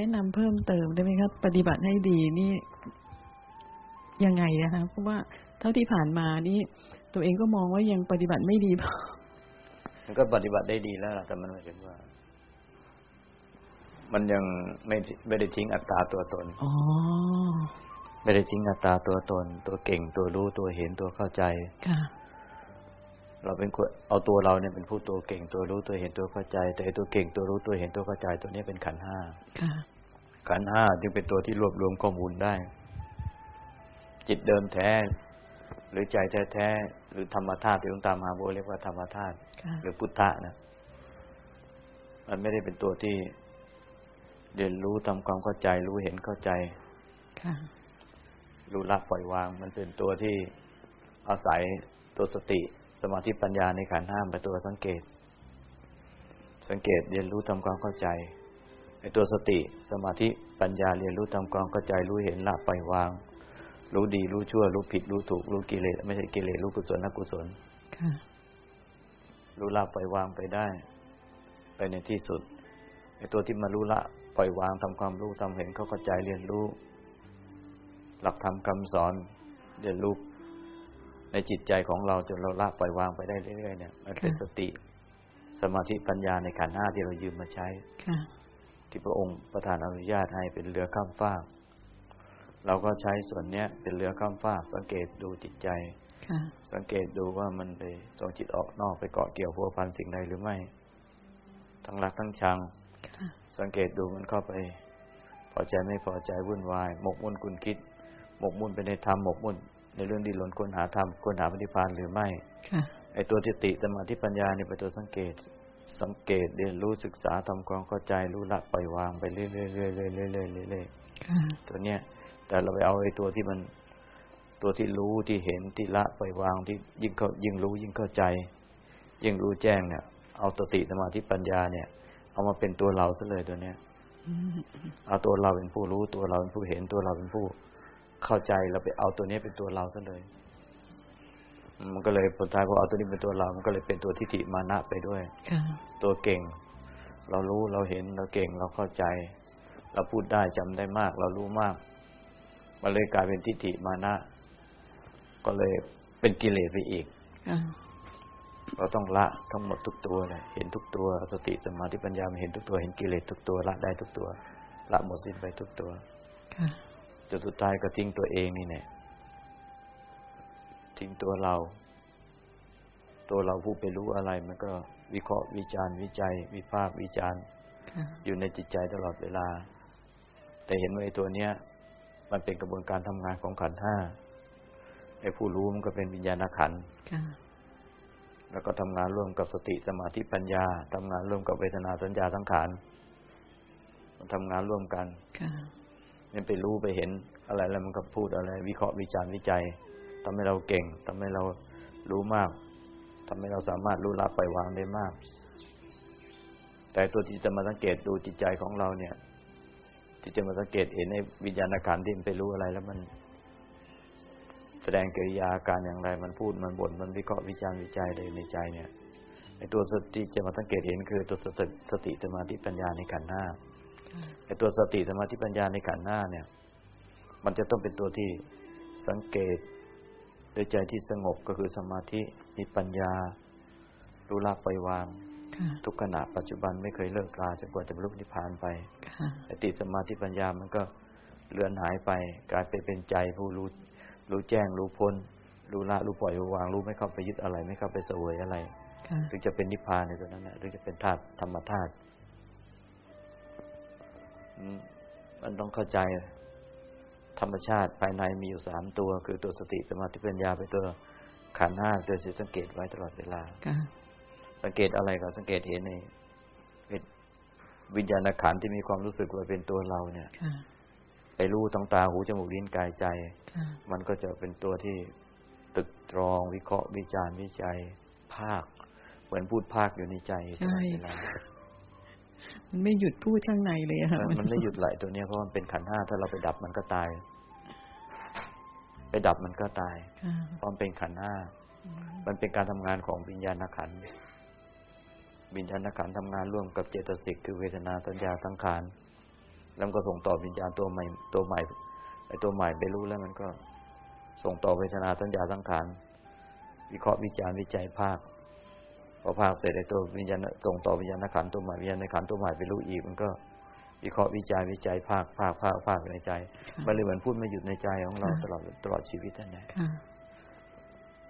หลวงการแนะนำเพิ่มเติมได้ไหมครับ ปฏิบัติให้ดีนี่ยังไงนะคะเพราะว่าเท่าที่ผ่านมานี่ตัวเองก็มองว่ายังปฏิบัติไม่ดีพอมันก็ปฏิบัติได้ดีแล้วล่ะแต่มันหมายถึงว่า มันยังไม่ไม่ได้ทิ้งอัตตาตัวตนอ๋อไม่ได้ทิ้งอัตตาตัวตน ตัวเก่งตัวรู้ตัวเห็นตัวเข้าใจค่ะ เราเป็นคนเอาตัวเราเนี่ยเป็นผู้ตัวเก่งตัวรู้ตัวเห็นตัวเข้าใจ แต่ไอ้ตัวเก่งตัวรู้ตัวเห็นตัวเข้าใจ ตัวนี้เป็นขันธ์ห้าค่ะขันธ์ห้าจึงเป็นตัวที่รวบรวมข้อมูลได้ จิตเดิมแท้ หรือใจแท้แท้ๆหรือธรรมธาตุที่หลวงตามหาบัวเรียกว่าธรรมธาตุค่ะหรือพุทธะนะมันไม่ได้เป็นตัวที่เรียนรู้ทำความเข้าใจ รู้เห็นเข้าใจค่ะรู้ละปล่อยวาง มันเป็นตัวที่อาศัยตัวสติ สมาธิปัญญาในขันธ์ห้ามเป็นตัวสังเกต สังเกตเรียนรู้ทำความเข้าใจในตัวสติ สมาธิปัญญาเรียนรู้ทำความเข้าใจรู้เห็นละปล่อยวาง รู้ดีรู้ชั่ว รู้ผิดรู้ถูก รู้กิเลสไม่ใช่กิเลสรู้กุศลละกุศลค่ะรู้ละปล่อยวางไปได้ ไปในที่สุดไอ้ตัวที่มารู้ละปล่อยวางทำความรู้ทำเห็นเข้าเข้าใจเรียนรู้ หลักธรรมคำสอนเรียนรู้ ในจิตใจของเราจนเราละปล่อยวางไปได้เรื่อยๆเนี่ยมันเป็นค่ะสติ สมาธิปัญญาในขันธ์ห้าที่เรายืมมาใช้ค่ะที่พระองค์ประทานอนุญาตให้เป็นเรือข้ามฟากเราก็ใช้ส่วนเนี้ยเป็นเรือข้ามฟากสังเกตดูจิตใจค่ะสังเกตดูว่ามันไปส่งจิตออกนอกไปเกาะเกี่ยวพัวพันสิ่งใดหรือไม่ ทั้งรักทั้งชังค่ะสังเกตดูมันเข้าไป พอใจไม่พอใจวุ่นวาย หมกมุ่นคุณคิด หมกมุ่นไปในธรรมหมกมุ่น ในเรื่องดิ้นรนค้นหาธรรมค้นหาปฏิพานหรือไม่ค่ะไอตัวจิตติสมาธิปัญญาเนี่ยเป็นตัวสังเกต สังเกตเรียนรู้ศึกษาทำความเข้าใจรู้ละปล่อยวางไปเรื่อยๆเรื่อยๆเรื่อยๆเรื่อยๆเรื่อยๆค่ะตัวเนี้ย แต่เราไปเอาไอ้ตัวที่มันตัวที่รู้ที่เห็นที่ละปล่อยวางที่ยิ่งเข้ายิ่งรู้ยิ่งเข้าใจ ยิ่งรู้แจ้งเนี่ย เอาสติสมาธิปัญญาเนี่ย เอามาเป็นตัวเราซะเลยตัวเนี้ยอืมเอาตัวเราเป็นผู้รู้ตัวเราเป็นผู้เห็นตัวเราเป็นผู้ เข้าใจเราไปเอาตัวเนี้ยเป็นตัวเราซะเลยอืมมันก็เลยผลท้ายพอเอาตัวนี้เป็นตัวเรา มันก็เลยเป็นตัวทิฏฐิมานะไปด้วยค่ะตัวเก่ง เรารู้เราเห็นเราเก่งเราเข้าใจ เราพูดได้จำได้มาก เรารู้มาก มันเลยกลายเป็นทิฏฐิมานะ ก็เลยเป็นกิเลสไปอีกค่ะเราต้องละทั้งหมดทุกตัวเลยเห็นทุกตัว สติสมาธิปัญญามันเห็นทุกตัว เห็นกิเลสทุกตัว ละได้ทุกตัว ละหมดสิ้นไปทุกตัว ค่ะ จนสุดท้ายก็ทิ้งตัวเองนี่แน่ทิ้งตัวเรา ตัวเราผู้ไปรู้อะไรมันก็วิเคราะห์วิจารณ์วิจัย วิพากษ์วิจารณ์ค่ะอยู่ในจิตใจตลอดเวลา แต่เห็นว่าไอ้ตัวเนี้ย มันเป็นกระบวนการทำงานของขันธ์ห้าไอ้ผู้รู้มันก็เป็นวิญญาณขันธ์ค่ะแล้วก็ทำงานร่วมกับสติสมาธิปัญญาทำงานร่วมกับเวทนาสัญญาสังขารมันทำงานร่วมกันค่ะ มันไปรู้ไปเห็นอะไรแล้วมันก็พูดอะไร วิเคราะห์วิจารณ์วิจัยทำให้เราเก่งทำให้เรารู้มากทำให้เราสามารถรู้ละปล่อยวางได้มาก แต่ตัวที่จะมาสังเกตดูจิตใจของเราเนี่ย ที่จะมาสังเกตเห็นในวิญญาณขันธ์ที่มันไปรู้อะไรแล้วมัน แสดงกิริยาการอย่างไร มันพูดมันบ่นมันวิเคราะห์วิจารณ์วิจัยเลยในใจเนี่ยไอตัวสติจะมาสังเกตเห็นคือตัวสติสติสมาธิปัญญาในขันธ์ห้า ไอ้ตัวสติสมาธิปัญญาในขันธ์หน้าเนี่ย มันจะต้องเป็นตัวที่สังเกตด้วยใจที่สงบก็คือสมาธิมีปัญญารู้ละปล่อยวางค่ะทุกขณะปัจจุบันไม่เคยเลิกลาจนกว่าจะบรรลุนิพพานไปค่ะไอ้ติสมาธิปัญญามันก็เลือนหายไป กลายไปเป็นใจผู้รู้รู้แจ้งรู้พ้นรู้ละรู้ปล่อยวางรู้ไม่เข้าไปยึดอะไร ไม่เข้าไปเสวยอะไรค่ะถึงจะเป็นนิพพานในตัวนั้นนะหรือจะเป็นธาตุธรรมธาตุอื มมันต้องเข้าใจ ธรรมชาติภายในมีอยู่สามตัว คือตัวสติสมาธิปัญญาไปนตัวขันธ์ห้าตัวสังเกตไว้ตลอดเวลาค่ะสังเกตอะไรก็สังเกตเห็นในวิญญาณขันธ์ที่มีความรู้สึกว่าเป็นตัวเราเนี่ยค่ะไปรู้ทั้งตาหูจมูกลิ้นกายใจค่ะมันก็จะเป็นตัวที่ตึกตรองวิเคราะห์วิจารณ์วิจัย ภาค เหมือนพูดภาคอยู่ในใจตลอดเวลา มันไม่หยุดพูดข้างในเลยอะค่ะมันมันไม่หยุดไหลตัวเนี้ยเพราะมันเป็นขันธ์ห้าถ้าเราไปดับมันก็ตาย ไปดับมันก็ตายค่ะเพราะมันเป็นขันธ์ห้ามันเป็นการทำงานของวิญญาณขันธ์วิญญาณขันธ์ทำงานร่วมกับเจตสิกคือเวทนาสัญญาสังขารแล้วมันก็ส่งต่อวิญญาณตัวใหม่ตัวใหม่ไอ้ตัวใหม่ไปรู้แล้วมันก็ ส่งต่อเวทนาสัญญาสังขารวิเคราะห์วิจารณ์วิจัยภาค พอภาคเสร็จไอ้ตัววิญญาณส่งต่อวิญญาณขันตัวใหม่วิญญาณขันตัวใหม่ไปรู้อีกมันก็วิเคราะห์วิจัยวิจัยภาคภาคภาคภาคในใจมันเลยเหมือนพูดไม่หยุดในใจของเราตลอดตลอดชีวิตนั่นแหละ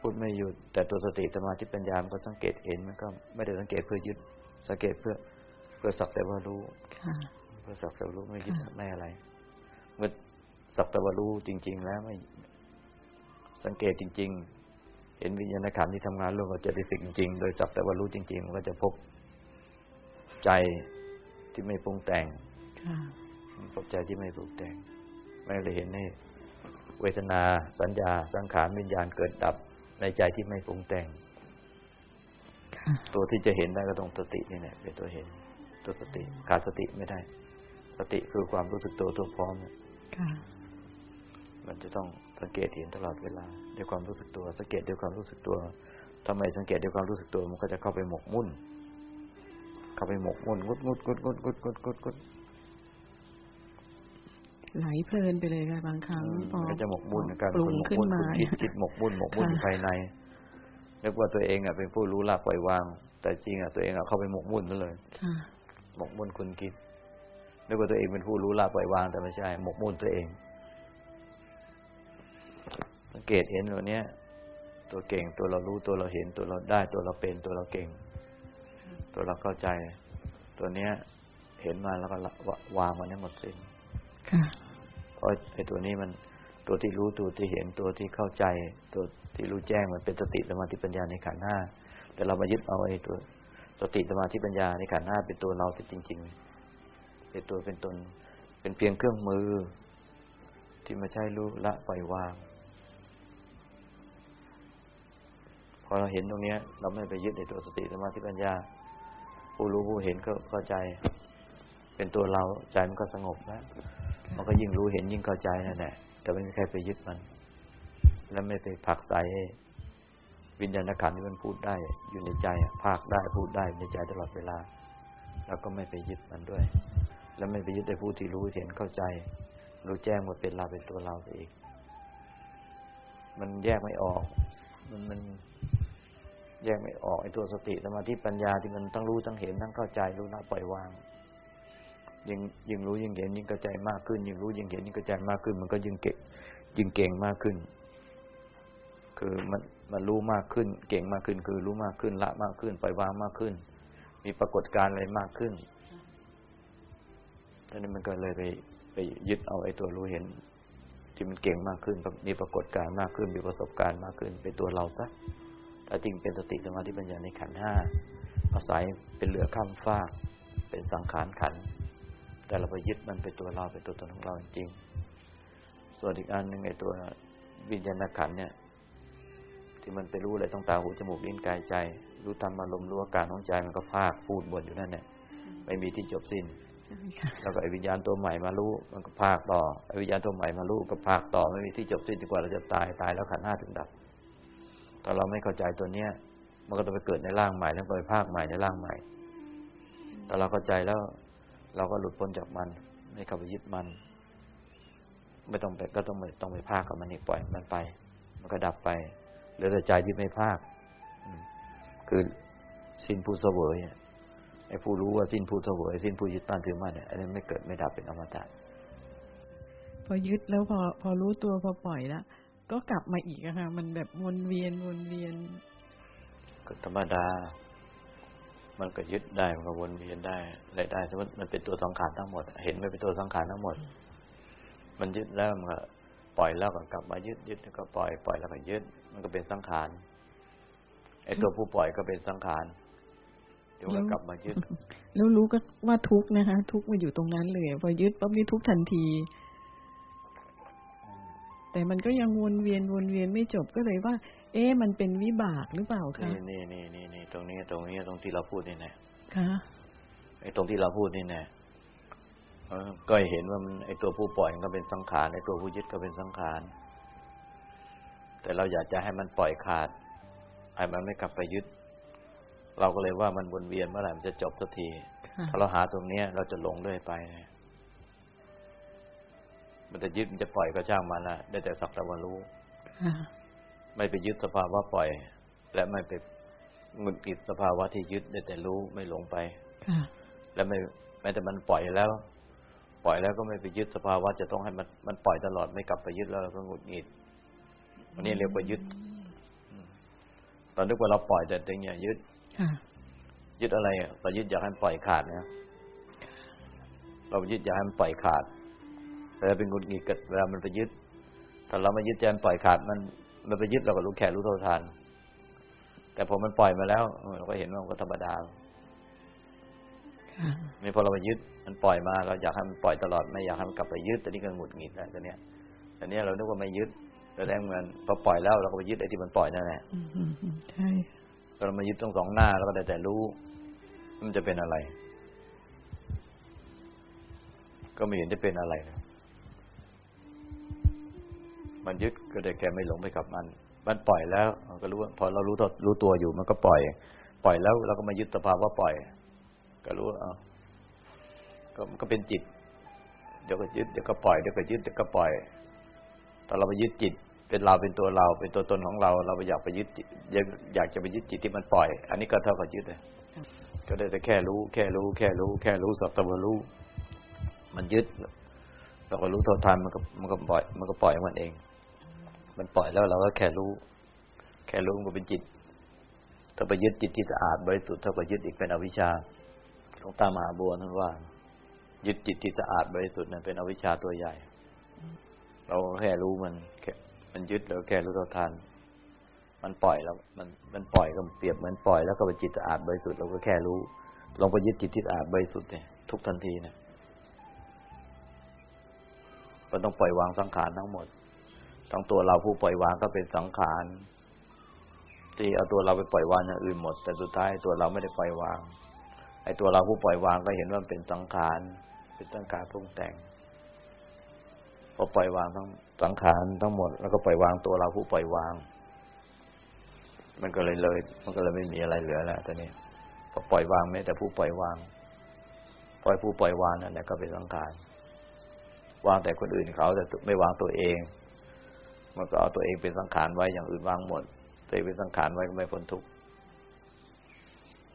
พูดไม่หยุด แต่ตัวสติสมาธิปัญญามันก็สังเกตเห็นมันก็ไม่ได้สังเกตเพื่อยึดสังเกตเพื่อเพื่อสักแต่ว่ารู้เพื่อสักแต่ว่ารู้ไม่ยึดไม่อะไร เมื่อสักแต่ว่ารู้จริง ๆ แล้วไม่สังเกตจริง ๆ เห็นวิญญาณขันธ์ที่ทำงานร่วมกับเจตสิกจริงๆ โดยสักแต่ว่ารู้จริงๆ มันก็จะพบใจที่ไม่ปรุงแต่งค่ะพบใจที่ไม่ปรุงแต่ง ไม่เลยเห็นในเวทนา สัญญา สังขารวิญญาณเกิดดับในใจที่ไม่ปรุงแต่งค่ะตัวที่จะเห็นได้ก็ต้องสตินี่แหละเป็นตัวเห็น ตัวสติขาดสติไม่ได้ สติคือความรู้สึกตัวตัวพร้อมเนี่ยค่ะมันจะต้อง สังเกตเห็นตลอดเวลาด้วยความรู้สึกตัว สังเกตด้วยความรู้สึกตัวทำไมสังเกตด้วยความรู้สึกตัวมันก็จะเข้าไปหมกมุ่น เข้าไปหมกมุ่นงุดงุดงุดงุดงุดงุดงุดงุดไหลเพลินไปเลยค่ะบางครั้งพอมันก็จะหมกมุ่นการปรุงหมกขึ้นมุ่นมาคิดคิดหมกมุ่นหมกมุ่นค่ะอยู่ภายในนึกว่าตัวเองอะเป็นผู้รู้ละปล่อยวาง แต่จริงอะตัวเองอะเข้าไปหมกมุ่นนั่นเลยค่ะหมกมุ่นคุณคิดนึกว่าตัวเองเป็นผู้รู้ละปล่อยวางแต่ไม่ใช่ หมกมุ่นตัวเอง สังเกตเห็นตัวเนี้ย ตัวเก่งตัวเรารู้ตัวเราเห็นตัวเราได้ ตัวเราเป็นตัวเราเก่ง ตัวเราเข้าใจ ตัวเนี้ย เห็นมาแล้วก็ละวะวางมันให้หมดสิ้นค่ะเพราะไอ้ตัวนี้มันตัวที่รู้ตัวที่เห็นตัวที่เข้าใจ ตัวที่รู้แจ้งมันเป็นสติสมาธิปัญญาในขันธ์ห้าแต่เรามายึดเอาไอ้ตัวสติสมาธิปัญญาในขันธ์ห้าเป็นตัวเราที่จริง ๆ เป็นตัวเป็นตน เป็นเพียงเครื่องมือ ที่มาใช้รู้ละปล่อยวาง อเราเห็นตรงเนี้ยเราไม่ไปยึดในตัวสติสมาธิปัญญา ผู้รู้ผู้เห็นก็เข้าใจ เป็นตัวเราใจมันก็สงบแล้วมันก็ยิ่งรู้เห็นยิ่งเข้าใจนั่นแหละแต่ไม่มีใครไปยึดมัน แล้วไม่ไปผักใสให้วิญญาณขันธ์ที่มันพูดได้อยู่ในใจภาคได้พูดได้ในใจตลอดเวลา แล้วก็ไม่ไปยึดมันด้วย แล้วไม่ไปยึดในผู้ที่รู้เห็นเข้าใจ รู้แจ้งว่าเป็นเราเป็นตัวเราซะอีก มันแยกไม่ออก มันมัน แยกไม่ออกไอ้ตัวสติสมาธิปัญญาที่มันทั้งรู้ทั้งเห็นทั้งเข้าใจรู้ละปล่อยวางยิ่งยิ่งรู้ยิ่งเห็นยิ่งเข้าใจมากขึ้น ยิ่งรู้ยิ่งเห็นยิ่งเข้าใจมากขึ้น มันก็ยิ่งเก่งยิ่งเก่งมากขึ้น คือมันมันรู้มากขึ้น เก่งมากขึ้น คือรู้มากขึ้นละมากขึ้น ปล่อยวางมากขึ้น มีปรากฏการณ์อะไรมากขึ้นตอนนี้มันก็เลยไปไปยึดเอาไอ้ตัวรู้เห็น ที่มันเก่งมากขึ้น มีปรากฏการณ์มากขึ้น มีประสบการณ์มากขึ้น เป็นตัวเราซะ แต่จริงเป็นสติสมาธิปัญญาในขันธ์ห้าอาศัยเป็นเรือข้ามฟากเป็นสังขารขันธ์แต่เราไปยึดมันเป็นตัวเราเป็นตัวตนของเราจริงๆส่วนอีกอันหนึ่งไอ้ตัววิญญาณขันธ์เนี่ย ที่มันไปรู้อะไรต้องตาหูจมูกลิ้นกายใจ รู้ธรรมอารมณ์รู้อาการของใจมันก็พากพูดบ่นอยู่นั่นแหละไม่มีที่จบสิ้นใช่ค่ะแล้วก็ไอ้วิญญาณตัวใหม่มารู้มันก็พากต่อไอ้วิญญาณตัวใหม่มารู้ก็พากต่อไม่มีที่จบสิ้นจนกว่าเราจะตายตายแล้วขันธ์ห้าถึงดับ ถ้าเราไม่เข้าใจตัวเนี้ย มันก็ต้องไปเกิดในร่างใหม่แล้วไปภาคใหม่ในร่างใหม่แต่เราเข้าใจแล้ว เราก็หลุดพ้นจากมัน ไม่เข้าไปยึดมัน ไม่ต้องไปก็ต้องไม่ต้องไปภาคกับมันอีกปล่อยมันไป มันก็ดับไปเหลือแต่ใจที่ไม่ภาคคือสิ้นผู้เสวยไอ้ผู้รู้ว่าสิ้นผู้เสวยสิ้นผู้ยึดมั่นถือมั่นเนี่ยอันนี้ไม่เกิดไม่ดับเป็นอมตะพอยึดแล้วพอพอรู้ตัวพอปล่อยแล้ว ก็กลับมาอีกอะค่ะ มันแบบวนเวียนวนเวียน ก็ธรรมดา มันก็ยึดได้มันก็วนเวียนได้อะไรได้สมมติมันเป็นตัวสังขารทั้งหมด เห็นไม่เป็นตัวสังขารทั้งหมด มันยึดแล้วมันก็ปล่อยแล้วก็กลับมายึดยึดแล้วก็ปล่อยปล่อยแล้วก็ยึด มันก็เป็นสังขารไอ้ตัวผู้ปล่อยก็เป็นสังขารเดี๋ยวมันก็กลับมายึดแล้วรู้ก็ว่าทุกข์นะคะ ทุกข์มาอยู่ตรงนั้นเลย พอยึดปั๊บนี่ทุกข์ทันที แต่มันก็ยังวนเวียนวนเวียนไม่จบก็เลยว่า เอ๊ะมันเป็นวิบากหรือเปล่าคะนี่นี่นี่นี่นี่ตรงนี้ตรงนี้ตรงที่เราพูดนี่แน่คะไอ้ตรงที่เราพูดนี่แน่เออก็เห็นว่ามันไอ้ตัวผู้ปล่อยมันก็เป็นสังขารไอ้ตัวผู้ยึดก็เป็นสังขาร แต่เราอยากจะให้มันปล่อยขาดให้มันไม่กลับไปยึด เราก็เลยว่ามันวนเวียนเมื่อไหร่มันจะจบสักทีค่ะถ้าเราหาตรงเนี้ย เราจะหลงเรื่อยไป มันจะยึดมันจะปล่อยก็ช่างมันนะได้แต่สักแต่ว่ารู้ค่ะไม่ไปยึดสภาวะปล่อย และไม่ไปหงุดหงิดสภาวะที่ยึดได้แต่รู้ไม่หลงไปค่ะและไม่แม้แต่มันปล่อยแล้ว ปล่อยแล้วก็ไม่ไปยึดสภาวะจะต้องให้มันมันปล่อยตลอดไม่กลับไปยึดแล้วเราก็หงุดหงิดอันนี้เรียกว่ายึดอืมตอนนึกว่าเราปล่อยแต่แต่เนี่ยยึดค่ะยึดอะไรอะเรายึดอยากให้มันปล่อยขาดนะเรายึดอยากให้มันปล่อยขาด แต่เป็นหงุดหงิดกับเวลามันไปยึด ถ้าเราไม่ยึดแจมนปล่อยขาดมันมันไปยึดเราก็รู้แค่รู้เท่าทาน แต่พอมันปล่อยมาแล้วเออเราก็เห็นว่ามันก็ธรรมดาค่ะไม่พอเราไปยึดมันปล่อยมาเราอยากให้มันปล่อยตลอดไม่อยากให้มันกลับไปยึดแต่นี่ก็หงุดหงิดแล้วตอนเนี้ยตอนเนี้ยเรานึกว่าไม่ยึดแต่แรงมันพอปล่อยแล้วเราก็ไปยึดไอ้ที่มันปล่อยนั่นแหละอืมอืมอืมใช่เรามายึดทั้งสองหน้าแล้วก็ได้แต่รู้ มันจะเป็นอะไร ก็ไม่เห็นจะเป็นอะไรเลย มันยึดก็ได้แค่ไม่หลงไปกับมัน มันปล่อยแล้วก็รู้ว่าพอเรารู้ตัวรู้ตัวอยู่มันก็ปล่อย ปล่อยแล้วเราก็มายึดสภาวะปล่อย ก็รู้ว่าอ้าวก็มันก็เป็นจิต เดี๋ยวก็ยึดเดี๋ยวก็ปล่อยเดี๋ยวก็ยึดเดี๋ยวก็ปล่อยแต่เราไปยึดจิต เป็นเราเป็นตัวเรา เป็นตัวตนของเรา เราไปอยากไปยึดอยากจะไปยึดจิตที่มันปล่อย อันนี้ก็เท่ากับยึดเลยก็ได้แต่แค่รู้ แค่รู้ แค่รู้ แค่รู้สักแต่ว่ารู้ มันยึดเราก็รู้เท่าทันมันก็มันก็ปล่อย มันก็ปล่อยมันเอง มันปล่อยแล้วเราก็แค่รู้ แค่รู้มันเป็นจิต ถ้าไปยึดจิตที่สะอาดบริสุทธิ์เท่ากับยึดอีกเป็นอวิชชาหลวงตามหาบัวท่านว่า ยึดจิตที่สะอาดบริสุทธิ์นั้นเป็นอวิชชาตัวใหญ่ เราก็แค่รู้มันแค่มันยึดแล้วแค่รู้เท่าทันมันปล่อยแล้ว มันมันปล่อยก็เปรียบเหมือนปล่อยแล้วก็เป็นจิตสะอาดบริสุทธิ์เราก็แค่รู้ลองไปยึดจิตที่สะอาดบริสุทธิ์เนี่ยทุกทันทีเนี่ยมันต้องปล่อยวางสังขารทั้งหมด ทั้งตัวเราผู้ปล่อยวางก็เป็นสังขารที่เอาตัวเราไปปล่อยวางอย่างอื่นหมด แต่สุดท้ายตัวเราไม่ได้ปล่อยวาง ไอ้ตัวเราผู้ปล่อยวางก็เห็นว่ามันเป็นสังขารเป็นสังขารปรุงแต่งพอปล่อยวางทั้งสังขารทั้งหมด แล้วก็ปล่อยวางตัวเราผู้ปล่อยวาง มันก็เลยเลย มันก็เลยไม่มีอะไรเหลือแล้วตอนนี้พอปล่อยวางแม้แต่ผู้ปล่อยวาง ปล่อยผู้ปล่อยวางนั่นแหละก็เป็นสังขารวางแต่คนอื่นเขาแต่ไม่วางตัวเอง มันก็เอาตัวเองเป็นสังขารไว้อย่างอื่นวางหมด ตัวเองเป็นสังขารไว้ก็ไม่พ้นทุกข์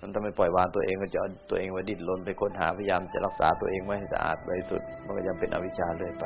มันถ้าไม่ปล่อยวางตัวเองก็จะเอาตัวเองไว้ดิ้นรนไปค้นหาพยายามจะรักษาตัวเองไว้ให้สะอาดบริสุทธิ์มันก็ยังเป็นอวิชชาเลยไป